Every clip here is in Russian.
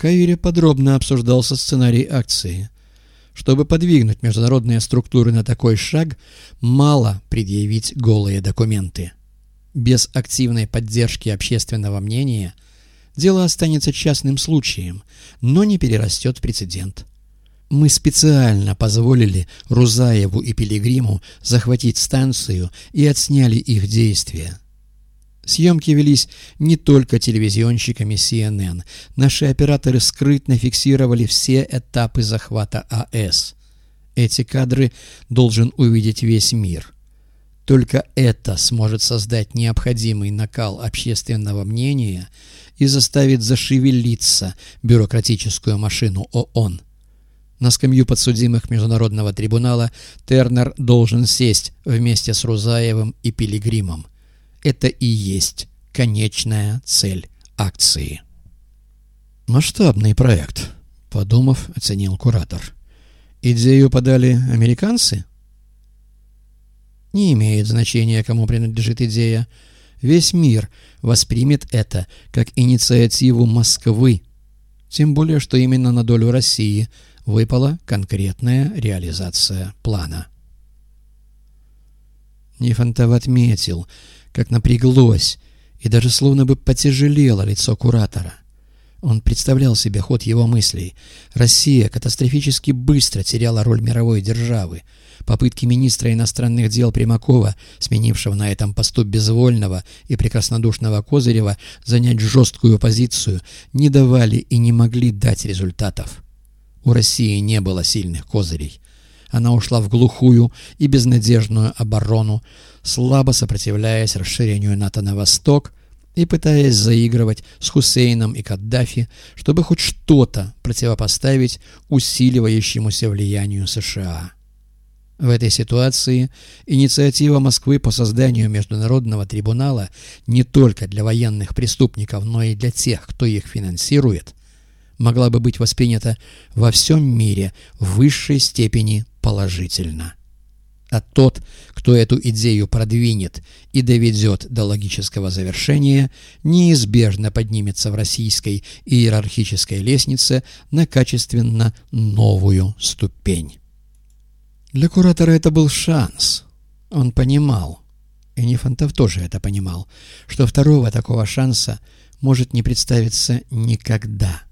Каире подробно обсуждался сценарий акции. Чтобы подвигнуть международные структуры на такой шаг, мало предъявить голые документы. Без активной поддержки общественного мнения дело останется частным случаем, но не перерастет в прецедент. Мы специально позволили Рузаеву и Пилигриму захватить станцию и отсняли их действия. Съемки велись не только телевизионщиками CNN. Наши операторы скрытно фиксировали все этапы захвата АЭС. Эти кадры должен увидеть весь мир. Только это сможет создать необходимый накал общественного мнения и заставит зашевелиться бюрократическую машину ООН. На скамью подсудимых Международного трибунала Тернер должен сесть вместе с Рузаевым и Пилигримом. Это и есть конечная цель акции. «Масштабный проект», — подумав, оценил куратор. «Идею подали американцы?» «Не имеет значения, кому принадлежит идея. Весь мир воспримет это как инициативу Москвы, тем более, что именно на долю России — выпала конкретная реализация плана. Нифонтов отметил, как напряглось и даже словно бы потяжелело лицо куратора. Он представлял себе ход его мыслей. Россия катастрофически быстро теряла роль мировой державы. Попытки министра иностранных дел Примакова, сменившего на этом посту безвольного и прекраснодушного Козырева, занять жесткую позицию, не давали и не могли дать результатов. У России не было сильных козырей. Она ушла в глухую и безнадежную оборону, слабо сопротивляясь расширению НАТО на восток и пытаясь заигрывать с Хусейном и Каддафи, чтобы хоть что-то противопоставить усиливающемуся влиянию США. В этой ситуации инициатива Москвы по созданию Международного трибунала не только для военных преступников, но и для тех, кто их финансирует, могла бы быть воспринята во всем мире в высшей степени положительно. А тот, кто эту идею продвинет и доведет до логического завершения, неизбежно поднимется в российской иерархической лестнице на качественно новую ступень. Для куратора это был шанс. Он понимал, и Нифонтов тоже это понимал, что второго такого шанса может не представиться никогда.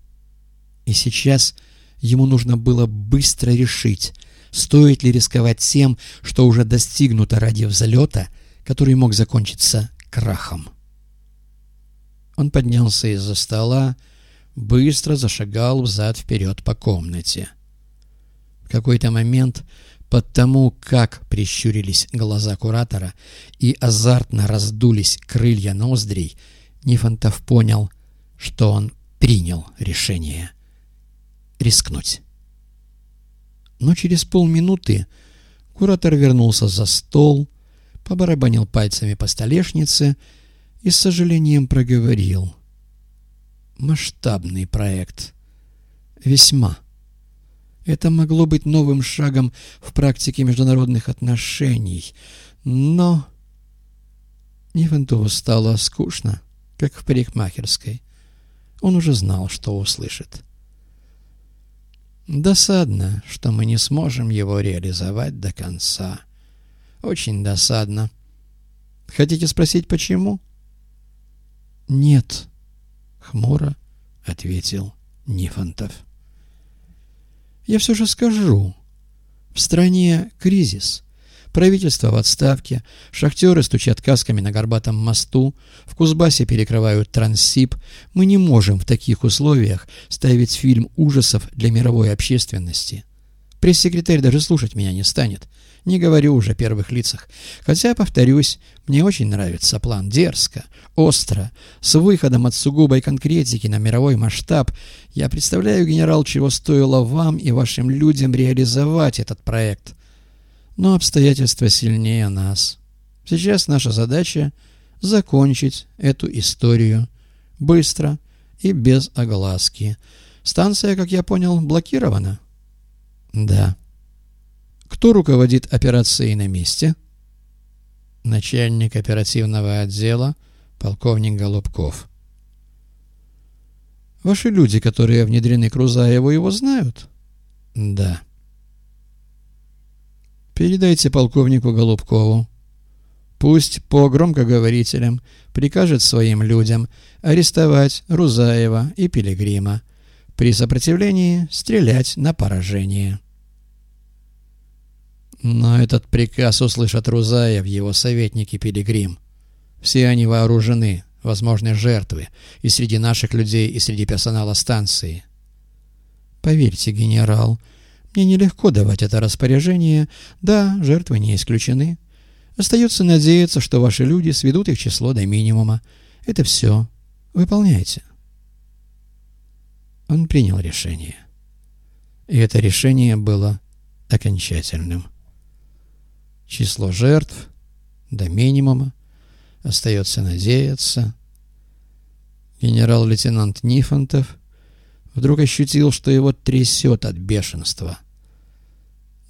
И сейчас ему нужно было быстро решить, стоит ли рисковать тем, что уже достигнуто ради взлета, который мог закончиться крахом. Он поднялся из-за стола, быстро зашагал взад-вперед по комнате. В какой-то момент под тому, как прищурились глаза куратора и азартно раздулись крылья ноздрей, Нифонтов понял, что он принял решение рискнуть. Но через полминуты куратор вернулся за стол, побарабанил пальцами по столешнице и с сожалением проговорил. Масштабный проект. Весьма. Это могло быть новым шагом в практике международных отношений, но... Нифонтову стало скучно, как в парикмахерской. Он уже знал, что услышит. Досадно, что мы не сможем его реализовать до конца. Очень досадно. Хотите спросить, почему? Нет, хмуро ответил Нифонтов. Я все же скажу. В стране кризис. Правительство в отставке, шахтеры стучат касками на горбатом мосту, в Кузбассе перекрывают Транссиб. Мы не можем в таких условиях ставить фильм ужасов для мировой общественности. Пресс-секретарь даже слушать меня не станет. Не говорю уже о первых лицах. Хотя, повторюсь, мне очень нравится план дерзко, остро, с выходом от сугубой конкретики на мировой масштаб. Я представляю, генерал, чего стоило вам и вашим людям реализовать этот проект но обстоятельства сильнее нас. Сейчас наша задача — закончить эту историю быстро и без огласки. Станция, как я понял, блокирована? Да. Кто руководит операцией на месте? Начальник оперативного отдела, полковник Голубков. Ваши люди, которые внедрены к Рузаеву, его знают? Да. Передайте полковнику Голубкову. Пусть по громкоговорителям прикажет своим людям арестовать Рузаева и Пилигрима. При сопротивлении стрелять на поражение. Но этот приказ услышат Рузаев, его советники Пилигрим. Все они вооружены, возможны жертвы, и среди наших людей, и среди персонала станции. Поверьте, генерал, мне нелегко давать это распоряжение. Да, жертвы не исключены. Остается надеяться, что ваши люди сведут их число до минимума. Это все. Выполняйте. Он принял решение. И это решение было окончательным. Число жертв до минимума. Остается надеяться. Генерал-лейтенант Нифонтов вдруг ощутил, что его трясет от бешенства.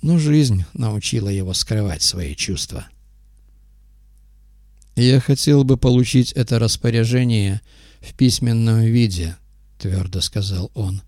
Но жизнь научила его скрывать свои чувства. «Я хотел бы получить это распоряжение в письменном виде», — твердо сказал он.